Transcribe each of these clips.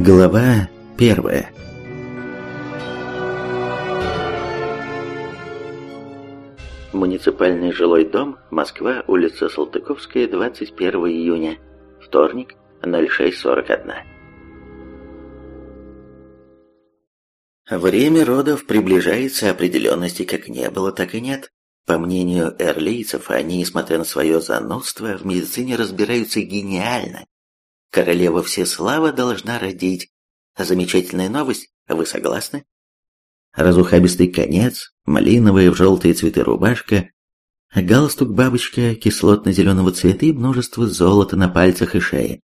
Глава первая Муниципальный жилой дом, Москва, улица Салтыковская, 21 июня, вторник, 06.41. Время родов приближается, определенности как не было, так и нет. По мнению эрлийцев, они, несмотря на свое занудство, в медицине разбираются гениально Королева Всеслава должна родить. Замечательная новость, вы согласны? Разухабистый конец, малиновая в желтые цветы рубашка, галстук бабочка кислотно-зеленого цвета и множество золота на пальцах и шее.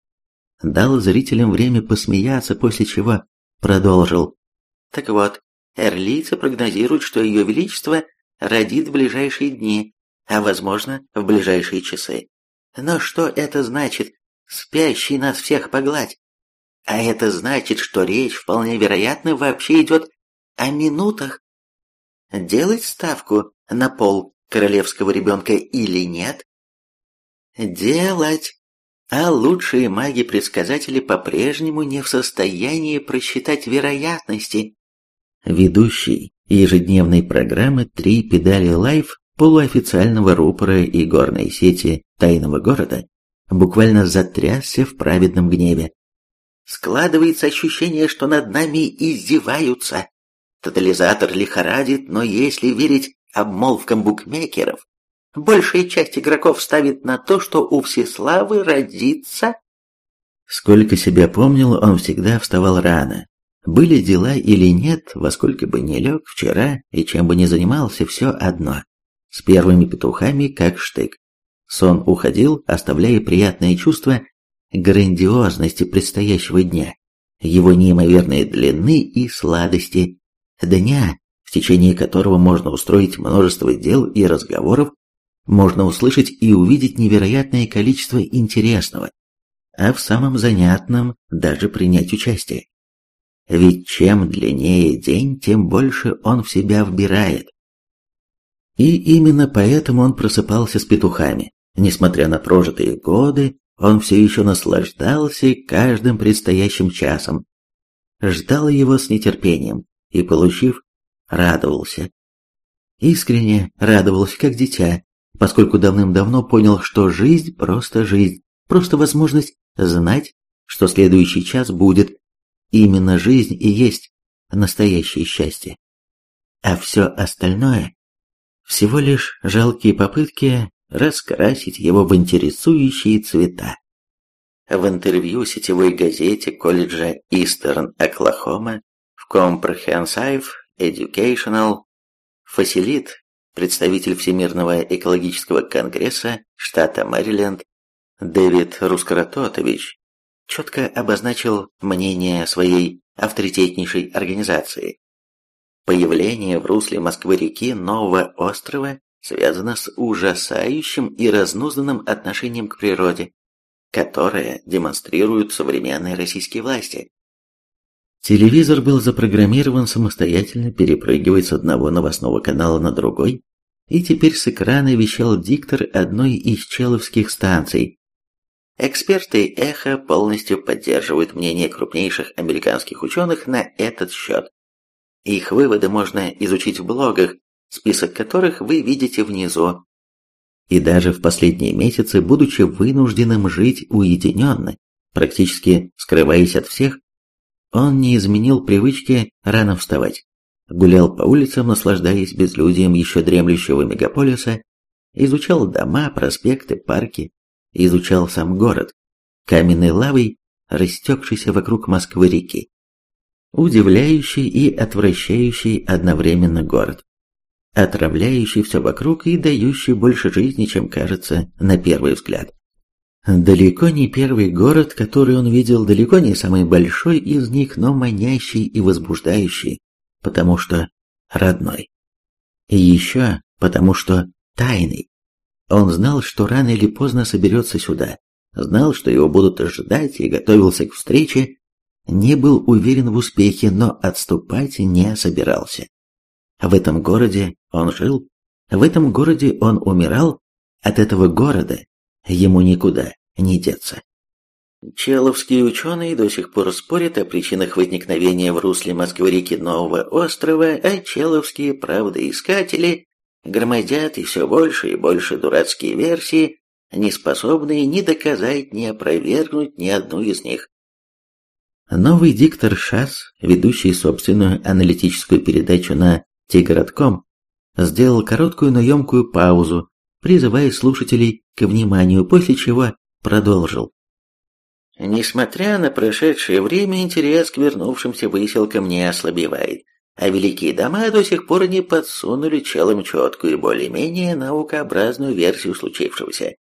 Дал зрителям время посмеяться, после чего продолжил. Так вот, эрлийцы прогнозируют, что ее величество родит в ближайшие дни, а возможно, в ближайшие часы. Но что это значит, спящий нас всех погладь. А это значит, что речь вполне вероятно вообще идет о минутах. Делать ставку на пол королевского ребенка или нет? Делать. А лучшие маги-предсказатели по-прежнему не в состоянии просчитать вероятности. Ведущий ежедневной программы «Три педали лайф» полуофициального рупора и горной сети «Тайного города» буквально затрясся в праведном гневе. Складывается ощущение, что над нами издеваются. Тотализатор лихорадит, но если верить обмолвкам букмекеров, большая часть игроков ставит на то, что у Всеславы родится... Сколько себя помнил, он всегда вставал рано. Были дела или нет, во сколько бы ни лег вчера и чем бы ни занимался, все одно. С первыми петухами как штык. Сон уходил, оставляя приятное чувство грандиозности предстоящего дня, его неимоверной длины и сладости, дня, в течение которого можно устроить множество дел и разговоров, можно услышать и увидеть невероятное количество интересного, а в самом занятном даже принять участие. Ведь чем длиннее день, тем больше он в себя вбирает. И именно поэтому он просыпался с петухами, Несмотря на прожитые годы, он все еще наслаждался каждым предстоящим часом. Ждал его с нетерпением и, получив, радовался. Искренне радовался, как дитя, поскольку давным-давно понял, что жизнь просто жизнь, просто возможность знать, что следующий час будет. Именно жизнь и есть настоящее счастье. А все остальное – всего лишь жалкие попытки раскрасить его в интересующие цвета. В интервью сетевой газете колледжа Eastern Oklahoma в Comprehensive Educational Facility представитель Всемирного экологического конгресса штата Мэриленд Дэвид Рускорототович четко обозначил мнение своей авторитетнейшей организации. Появление в русле Москвы-реки нового острова связано с ужасающим и разнузданным отношением к природе, которое демонстрируют современные российские власти. Телевизор был запрограммирован самостоятельно перепрыгивать с одного новостного канала на другой, и теперь с экрана вещал диктор одной из человских станций. Эксперты «Эхо» полностью поддерживают мнение крупнейших американских ученых на этот счет. Их выводы можно изучить в блогах список которых вы видите внизу. И даже в последние месяцы, будучи вынужденным жить уединенно, практически скрываясь от всех, он не изменил привычки рано вставать. Гулял по улицам, наслаждаясь безлюдием еще дремлющего мегаполиса, изучал дома, проспекты, парки, изучал сам город, каменной лавой, растекшийся вокруг Москвы-реки. Удивляющий и отвращающий одновременно город отравляющий все вокруг и дающий больше жизни, чем кажется на первый взгляд. Далеко не первый город, который он видел, далеко не самый большой из них, но манящий и возбуждающий, потому что родной. И еще потому что тайный. Он знал, что рано или поздно соберется сюда, знал, что его будут ждать и готовился к встрече, не был уверен в успехе, но отступать не собирался. В этом городе он жил, в этом городе он умирал, от этого города ему никуда не деться. Человские ученые до сих пор спорят о причинах возникновения в русле Москвы-реки Нового острова, а человские правдоискатели громадят и все больше и больше дурацкие версии, не способные ни доказать, ни опровергнуть ни одну из них. Новый диктор ШАС, ведущий собственную аналитическую передачу на Тигоротком, сделал короткую, но емкую паузу, призывая слушателей к вниманию, после чего продолжил. Несмотря на прошедшее время, интерес к вернувшимся выселкам не ослабевает, а великие дома до сих пор не подсунули челом четкую и более-менее наукообразную версию случившегося.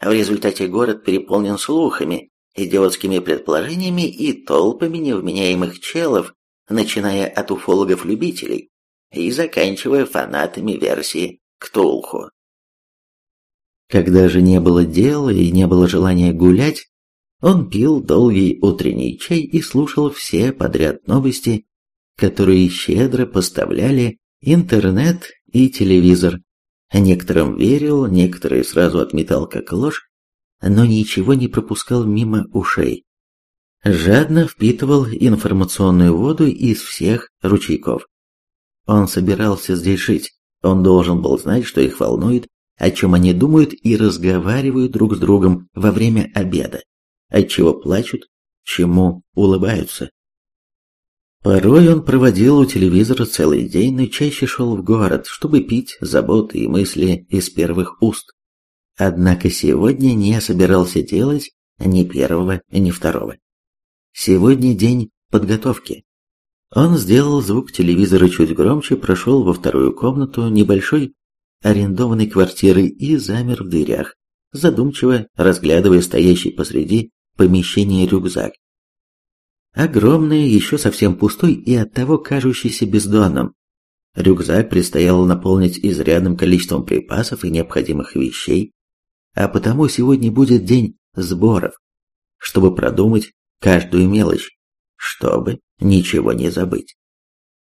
В результате город переполнен слухами, идиотскими предположениями и толпами невменяемых челов, начиная от уфологов-любителей и заканчивая фанатами версии Ктулху. Когда же не было дела и не было желания гулять, он пил долгий утренний чай и слушал все подряд новости, которые щедро поставляли интернет и телевизор. Некоторым верил, некоторые сразу отметал как ложь, но ничего не пропускал мимо ушей. Жадно впитывал информационную воду из всех ручейков. Он собирался здесь жить, он должен был знать, что их волнует, о чем они думают и разговаривают друг с другом во время обеда отчего плачут, чему улыбаются. Порой он проводил у телевизора целый день, но чаще шел в город, чтобы пить заботы и мысли из первых уст. Однако сегодня не собирался делать ни первого, ни второго. Сегодня день подготовки. Он сделал звук телевизора чуть громче, прошел во вторую комнату небольшой арендованной квартиры и замер в дверях, задумчиво разглядывая стоящий посреди помещение рюкзак. Огромный, еще совсем пустой и оттого кажущийся бездонным. Рюкзак предстояло наполнить изрядным количеством припасов и необходимых вещей, а потому сегодня будет день сборов, чтобы продумать каждую мелочь, чтобы ничего не забыть.